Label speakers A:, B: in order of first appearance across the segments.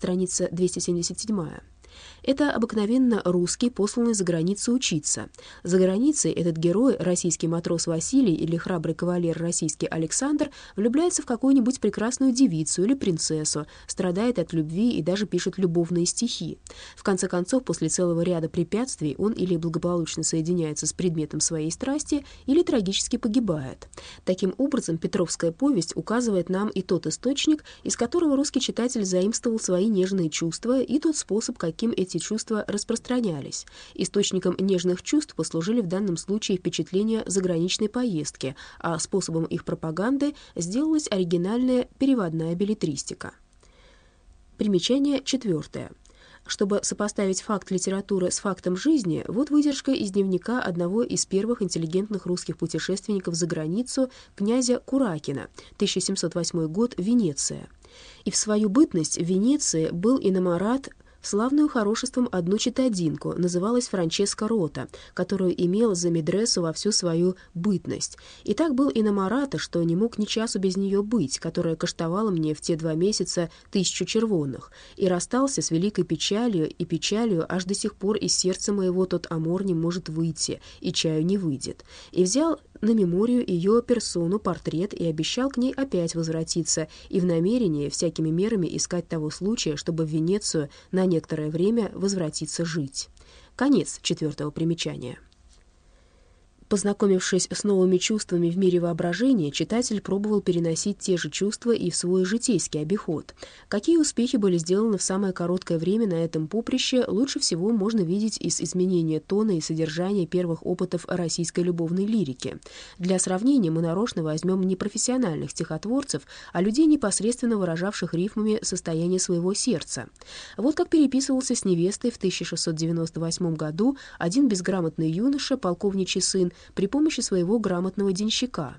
A: страница 277. Это обыкновенно русский, посланный за границу учиться. За границей этот герой, российский матрос Василий или храбрый кавалер российский Александр, влюбляется в какую-нибудь прекрасную девицу или принцессу, страдает от любви и даже пишет любовные стихи. В конце концов, после целого ряда препятствий он или благополучно соединяется с предметом своей страсти, или трагически погибает. Таким образом, Петровская повесть указывает нам и тот источник, из которого русский читатель заимствовал свои нежные чувства, и тот способ, каким эти чувства распространялись. Источником нежных чувств послужили в данном случае впечатления заграничной поездки, а способом их пропаганды сделалась оригинальная переводная билетристика. Примечание четвертое. Чтобы сопоставить факт литературы с фактом жизни, вот выдержка из дневника одного из первых интеллигентных русских путешественников за границу, князя Куракина, 1708 год, Венеция. И в свою бытность в Венеции был иномарат Славную хорошеством одну читадинку, называлась Франческа Рота, которую имел за Медресу во всю свою бытность. И так был и на Марата, что не мог ни часу без нее быть, которая коштовала мне в те два месяца тысячу червонных, и расстался с великой печалью, и печалью аж до сих пор из сердца моего тот амор не может выйти, и чаю не выйдет. И взял на меморию ее персону, портрет и обещал к ней опять возвратиться и в намерении всякими мерами искать того случая, чтобы в Венецию на некоторое время возвратиться жить. Конец четвертого примечания. Познакомившись с новыми чувствами в мире воображения, читатель пробовал переносить те же чувства и в свой житейский обиход. Какие успехи были сделаны в самое короткое время на этом поприще, лучше всего можно видеть из изменения тона и содержания первых опытов российской любовной лирики. Для сравнения мы нарочно возьмем не профессиональных стихотворцев, а людей, непосредственно выражавших рифмами состояние своего сердца. Вот как переписывался с невестой в 1698 году один безграмотный юноша, полковничий сын, при помощи своего грамотного денщика.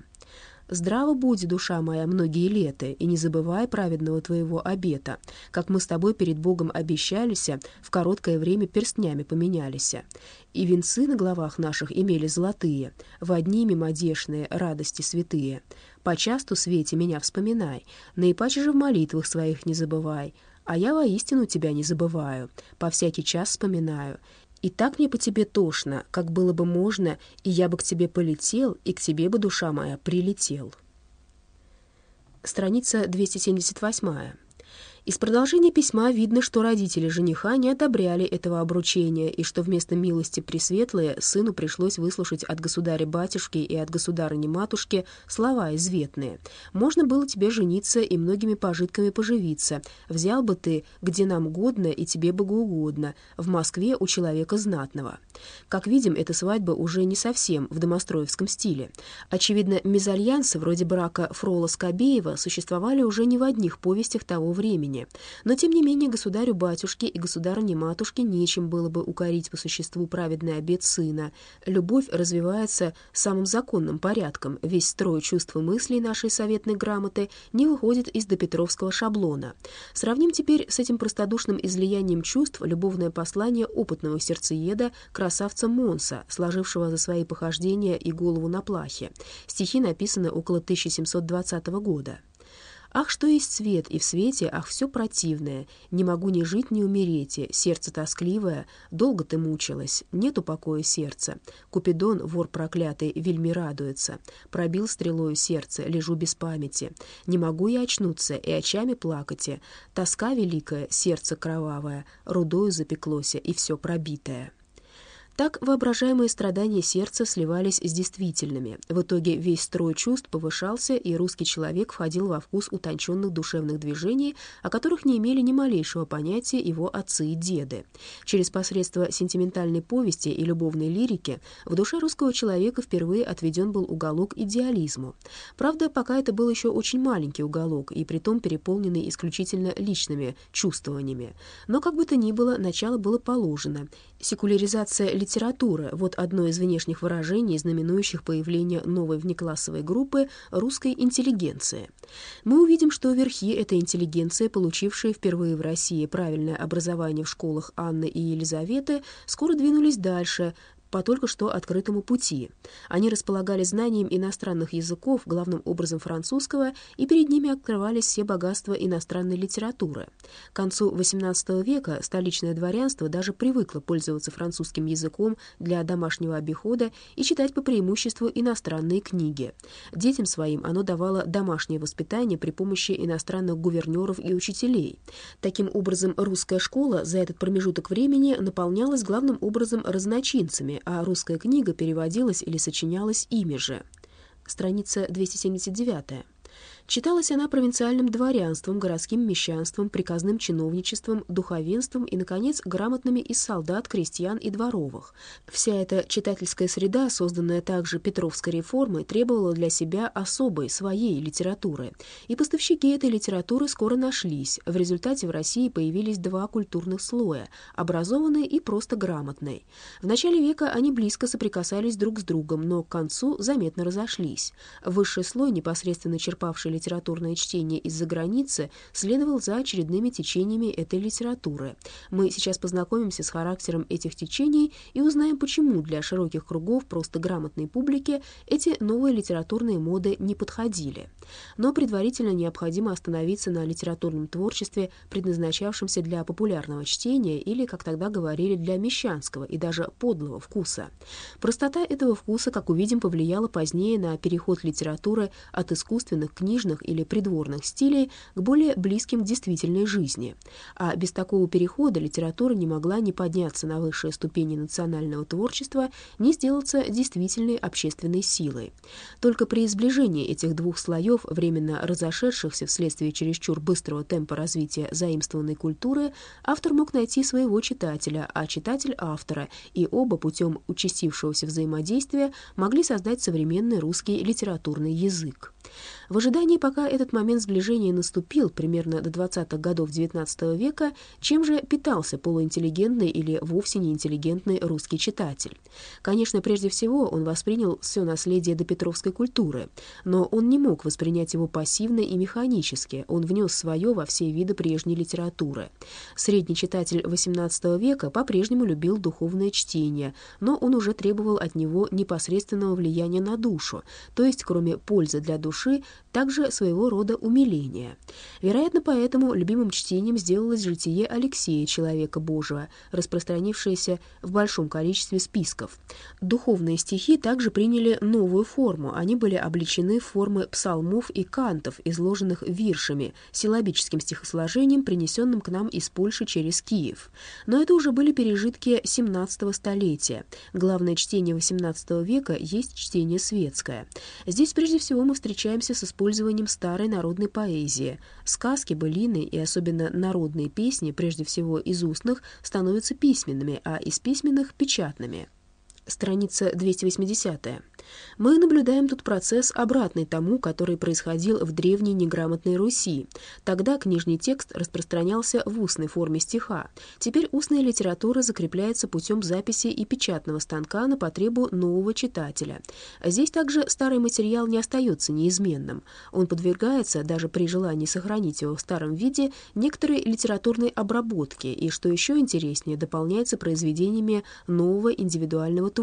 A: «Здраво будь, душа моя, многие лета, и не забывай праведного твоего обета, как мы с тобой перед Богом обещались, в короткое время перстнями поменялись. И венцы на головах наших имели золотые, в одни мимодешные радости святые. Почасту, Свете, меня вспоминай, наипаче же в молитвах своих не забывай, а я воистину тебя не забываю, по всякий час вспоминаю, и так мне по тебе тошно, как было бы можно, и я бы к тебе полетел, и к тебе бы, душа моя, прилетел. Страница 278. Из продолжения письма видно, что родители жениха не одобряли этого обручения, и что вместо милости Пресветлые сыну пришлось выслушать от государя-батюшки и от государыни-матушки слова изветные. «Можно было тебе жениться и многими пожитками поживиться. Взял бы ты, где нам годно и тебе богоугодно, в Москве у человека знатного». Как видим, эта свадьба уже не совсем в домостроевском стиле. Очевидно, мезальянсы вроде брака Фрола-Скобеева существовали уже не в одних повестях того времени, времени. Но, тем не менее, государю-батюшке и государыне-матушке нечем было бы укорить по существу праведный обет сына. Любовь развивается самым законным порядком. Весь строй чувств и мыслей нашей советной грамоты не выходит из допетровского шаблона. Сравним теперь с этим простодушным излиянием чувств любовное послание опытного сердцееда, красавца Монса, сложившего за свои похождения и голову на плахе. Стихи написаны около 1720 года. Ах, что есть свет, и в свете, ах, все противное. Не могу ни жить, ни умереть, сердце тоскливое, долго ты мучилась, нету покоя сердца. Купидон, вор проклятый, вельми радуется. Пробил стрелою сердце, лежу без памяти. Не могу я очнуться и очами плакать. Тоска великая, сердце кровавое, рудою запеклося, и все пробитое. Так воображаемые страдания сердца сливались с действительными. В итоге весь строй чувств повышался, и русский человек входил во вкус утонченных душевных движений, о которых не имели ни малейшего понятия его отцы и деды. Через посредство сентиментальной повести и любовной лирики в душе русского человека впервые отведен был уголок идеализму. Правда, пока это был еще очень маленький уголок, и притом переполненный исключительно личными чувствованиями. Но, как бы то ни было, начало было положено. Секуляризация литературы — вот одно из внешних выражений, знаменующих появление новой внеклассовой группы русской интеллигенции. Мы увидим, что верхи этой интеллигенции, получившие впервые в России правильное образование в школах Анны и Елизаветы, скоро двинулись дальше — по только что открытому пути. Они располагали знанием иностранных языков, главным образом французского, и перед ними открывались все богатства иностранной литературы. К концу XVIII века столичное дворянство даже привыкло пользоваться французским языком для домашнего обихода и читать по преимуществу иностранные книги. Детям своим оно давало домашнее воспитание при помощи иностранных гувернеров и учителей. Таким образом, русская школа за этот промежуток времени наполнялась главным образом разночинцами, а русская книга переводилась или сочинялась ими же. Страница 279. Читалась она провинциальным дворянством, городским мещанством, приказным чиновничеством, духовенством и, наконец, грамотными из солдат, крестьян и дворовых. Вся эта читательская среда, созданная также Петровской реформой, требовала для себя особой, своей литературы. И поставщики этой литературы скоро нашлись. В результате в России появились два культурных слоя – образованный и просто грамотный. В начале века они близко соприкасались друг с другом, но к концу заметно разошлись. Высший слой, непосредственно черпавший литературное чтение из-за границы, следовал за очередными течениями этой литературы. Мы сейчас познакомимся с характером этих течений и узнаем, почему для широких кругов просто грамотной публики эти новые литературные моды не подходили. Но предварительно необходимо остановиться на литературном творчестве, предназначавшемся для популярного чтения или, как тогда говорили, для мещанского и даже подлого вкуса. Простота этого вкуса, как увидим, повлияла позднее на переход литературы от искусственных книг книжных или придворных стилей к более близким к действительной жизни. А без такого перехода литература не могла ни подняться на высшие ступени национального творчества, ни сделаться действительной общественной силой. Только при сближении этих двух слоев, временно разошедшихся вследствие чересчур быстрого темпа развития заимствованной культуры, автор мог найти своего читателя, а читатель — автора, и оба путем участившегося взаимодействия могли создать современный русский литературный язык. В ожидании, пока этот момент сближения наступил, примерно до 20-х годов XIX века, чем же питался полуинтеллигентный или вовсе неинтеллигентный русский читатель? Конечно, прежде всего он воспринял все наследие допетровской культуры, но он не мог воспринять его пассивно и механически, он внес свое во все виды прежней литературы. Средний читатель XVIII века по-прежнему любил духовное чтение, но он уже требовал от него непосредственного влияния на душу, то есть, кроме пользы для души, также своего рода умиление. Вероятно, поэтому любимым чтением сделалось житие Алексея, человека Божия, распространившееся в большом количестве списков. Духовные стихи также приняли новую форму, они были обличены в формы псалмов и кантов, изложенных виршами, силлабическим стихосложением, принесенным к нам из Польши через Киев. Но это уже были пережитки XVII столетия. Главное чтение XVIII века есть чтение светское. Здесь прежде всего мы встречаемся с использованием старой народной поэзии. Сказки, былины и особенно народные песни, прежде всего из устных, становятся письменными, а из письменных — печатными. Страница 280. Мы наблюдаем тут процесс, обратный тому, который происходил в древней неграмотной Руси. Тогда книжный текст распространялся в устной форме стиха. Теперь устная литература закрепляется путем записи и печатного станка на потребу нового читателя. Здесь также старый материал не остается неизменным. Он подвергается, даже при желании сохранить его в старом виде, некоторой литературной обработке и, что еще интереснее, дополняется произведениями нового индивидуального творчества.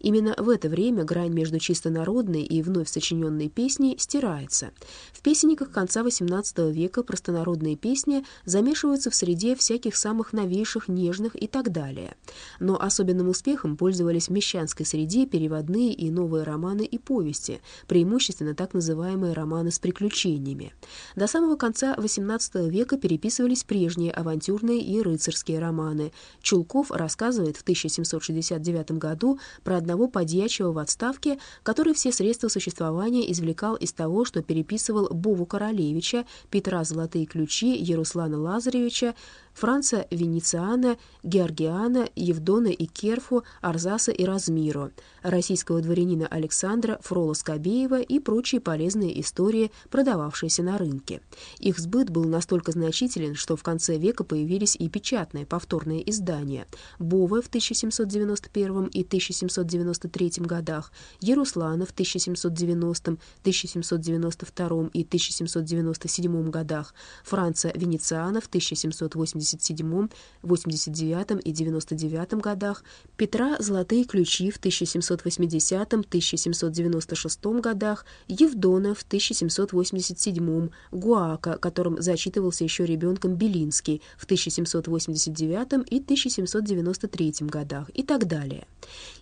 A: Именно в это время грань между чисто народной и вновь сочиненной песней стирается. В песенниках конца XVIII века простонародные песни замешиваются в среде всяких самых новейших, нежных и так далее. Но особенным успехом пользовались в мещанской среде переводные и новые романы и повести, преимущественно так называемые романы с приключениями. До самого конца XVIII века переписывались прежние авантюрные и рыцарские романы. Чулков рассказывает в 1769 году про одного подьячего в отставке, который все средства существования извлекал из того, что переписывал Бову Королевича, Петра Золотые ключи, Яруслана Лазаревича, Франца Венециана, Георгиана, Евдона и Керфу, Арзаса и Размиру, российского дворянина Александра, Фрола Скобеева и прочие полезные истории, продававшиеся на рынке. Их сбыт был настолько значителен, что в конце века появились и печатные повторные издания. Бовы в 1791 и 1793 годах, Яруслана в 1790, 1792 и 1797 годах, Франца Венециана в 1780 87, 89 и 99 годах, Петра «Золотые ключи» в 1780-1796 годах, Евдона в 1787, Гуака, которым зачитывался еще ребенком Белинский в 1789 и 1793 годах и так далее.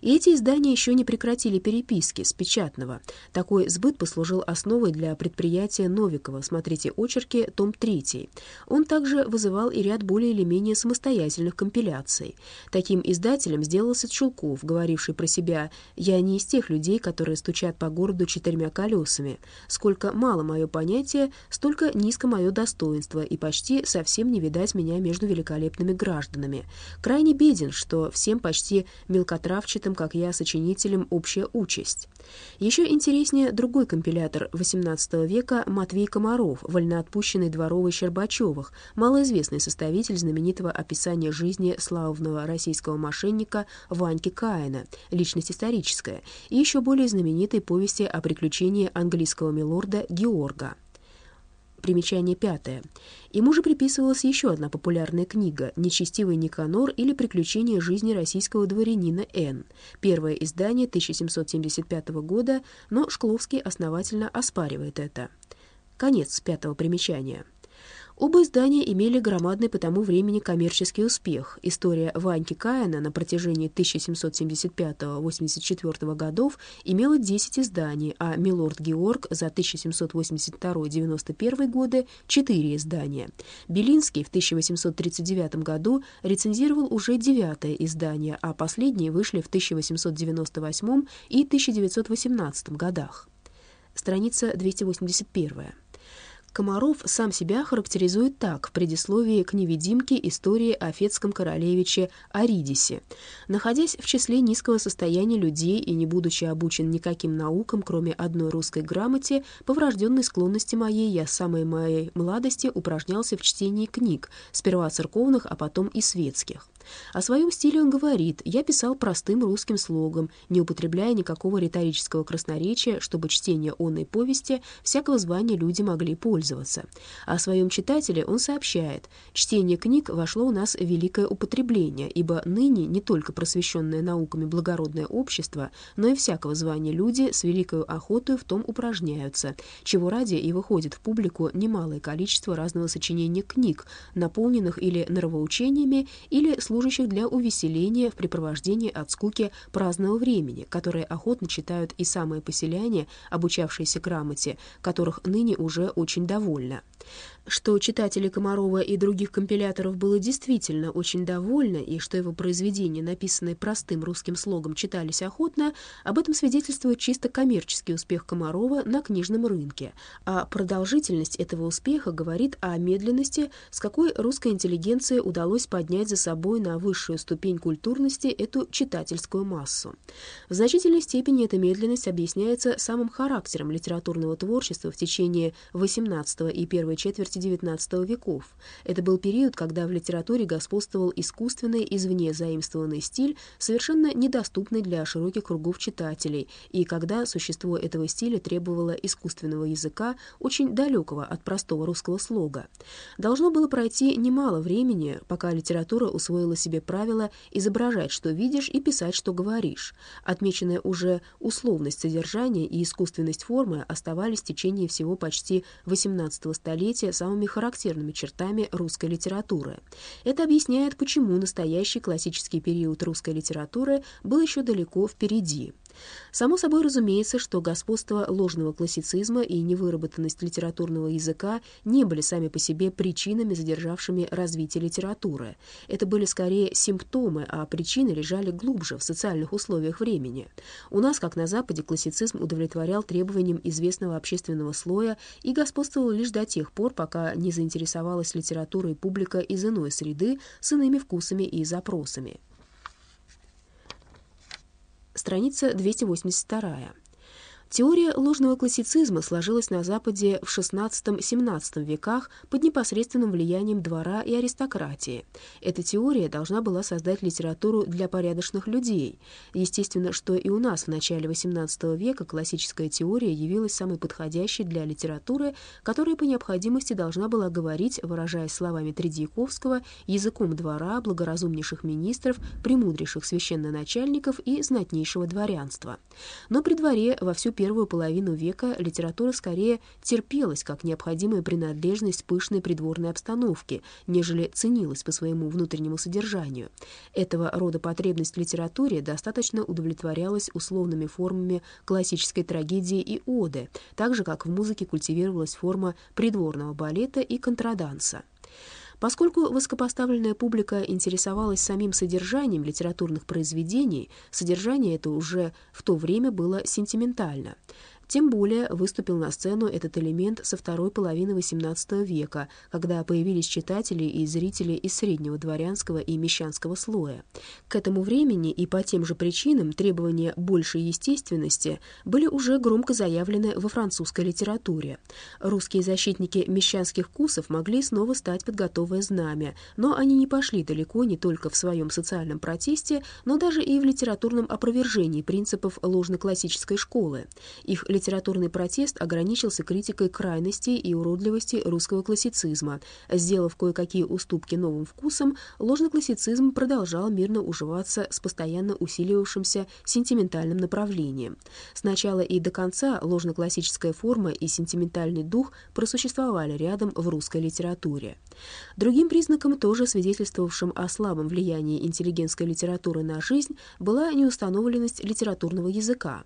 A: И эти издания еще не прекратили переписки с печатного. Такой сбыт послужил основой для предприятия Новикова, смотрите очерки, том 3. Он также вызывал и ряд более или менее самостоятельных компиляций. Таким издателем сделался Чулков, говоривший про себя «Я не из тех людей, которые стучат по городу четырьмя колесами. Сколько мало мое понятие, столько низко мое достоинство, и почти совсем не видать меня между великолепными гражданами. Крайне беден, что всем почти мелкотравчатым, как я, сочинителям общая участь». Еще интереснее другой компилятор XVIII века Матвей Комаров, вольноотпущенный дворовый Щербачевых, малоизвестный составитель знаменитого описания жизни славного российского мошенника Ваньки Каина, личность историческая, и еще более знаменитой повести о приключении английского милорда Георга. Примечание пятое. Ему же приписывалась еще одна популярная книга «Нечестивый Никанор» или «Приключения жизни российского дворянина Н». Первое издание 1775 года, но Шкловский основательно оспаривает это. Конец пятого примечания. Оба издания имели громадный по тому времени коммерческий успех. История Ваньки Каина на протяжении 1775-84 годов имела 10 изданий, а «Милорд Георг» за 1782-91 годы — 4 издания. Белинский в 1839 году рецензировал уже девятое издание, а последние вышли в 1898 и 1918 годах. Страница 281. Комаров сам себя характеризует так в предисловии к невидимке истории о фетском королевиче Аридисе. «Находясь в числе низкого состояния людей и не будучи обучен никаким наукам, кроме одной русской грамоте, по врожденной склонности моей я с самой моей младости упражнялся в чтении книг, сперва церковных, а потом и светских. О своем стиле он говорит, я писал простым русским слогом, не употребляя никакого риторического красноречия, чтобы чтение онной повести всякого звания люди могли пользоваться. О своем читателе он сообщает, чтение книг вошло у нас в великое употребление, ибо ныне не только просвещенное науками благородное общество, но и всякого звания люди с великой охотой в том упражняются, чего ради и выходит в публику немалое количество разного сочинения книг, наполненных или нравоучениями, или служащих служащих для увеселения в препровождении от скуки праздного времени, которые охотно читают и самые поселяне, обучавшиеся грамоте, которых ныне уже очень довольно. Что читатели Комарова и других компиляторов было действительно очень довольно, и что его произведения, написанные простым русским слогом, читались охотно, об этом свидетельствует чисто коммерческий успех Комарова на книжном рынке, а продолжительность этого успеха говорит о медленности, с какой русской интеллигенции удалось поднять за собой на высшую ступень культурности эту читательскую массу. В значительной степени эта медленность объясняется самым характером литературного творчества в течение XVIII и первой четверти XIX веков. Это был период, когда в литературе господствовал искусственный, извне заимствованный стиль, совершенно недоступный для широких кругов читателей, и когда существо этого стиля требовало искусственного языка, очень далекого от простого русского слога. Должно было пройти немало времени, пока литература усвоила себе правило изображать, что видишь, и писать, что говоришь. Отмеченная уже условность содержания и искусственность формы оставались в течение всего почти XVIII столетия самыми характерными чертами русской литературы. Это объясняет, почему настоящий классический период русской литературы был еще далеко впереди. Само собой разумеется, что господство ложного классицизма и невыработанность литературного языка не были сами по себе причинами, задержавшими развитие литературы. Это были скорее симптомы, а причины лежали глубже в социальных условиях времени. У нас, как на Западе, классицизм удовлетворял требованиям известного общественного слоя и господствовал лишь до тех пор, пока не заинтересовалась литературой публика из иной среды с иными вкусами и запросами страница 282. Теория ложного классицизма сложилась на Западе в XVI-XVII веках под непосредственным влиянием двора и аристократии. Эта теория должна была создать литературу для порядочных людей. Естественно, что и у нас в начале XVIII века классическая теория явилась самой подходящей для литературы, которая по необходимости должна была говорить, выражаясь словами Тредьяковского, языком двора, благоразумнейших министров, премудрейших священноначальников и знатнейшего дворянства. Но при дворе во всю первую половину века литература скорее терпелась как необходимая принадлежность пышной придворной обстановки, нежели ценилась по своему внутреннему содержанию. Этого рода потребность в литературе достаточно удовлетворялась условными формами классической трагедии и оды, так же, как в музыке культивировалась форма придворного балета и контраданса. Поскольку высокопоставленная публика интересовалась самим содержанием литературных произведений, содержание это уже в то время было сентиментально. Тем более выступил на сцену этот элемент со второй половины XVIII века, когда появились читатели и зрители из среднего дворянского и мещанского слоя. К этому времени и по тем же причинам требования большей естественности были уже громко заявлены во французской литературе. Русские защитники мещанских вкусов могли снова стать под готовое знамя, но они не пошли далеко не только в своем социальном протесте, но даже и в литературном опровержении принципов ложно-классической школы. Их литературный протест ограничился критикой крайностей и уродливости русского классицизма. Сделав кое-какие уступки новым вкусам, ложный классицизм продолжал мирно уживаться с постоянно усиливавшимся сентиментальным направлением. Сначала и до конца ложно-классическая форма и сентиментальный дух просуществовали рядом в русской литературе. Другим признаком, тоже свидетельствовавшим о слабом влиянии интеллигентской литературы на жизнь, была неустановленность литературного языка.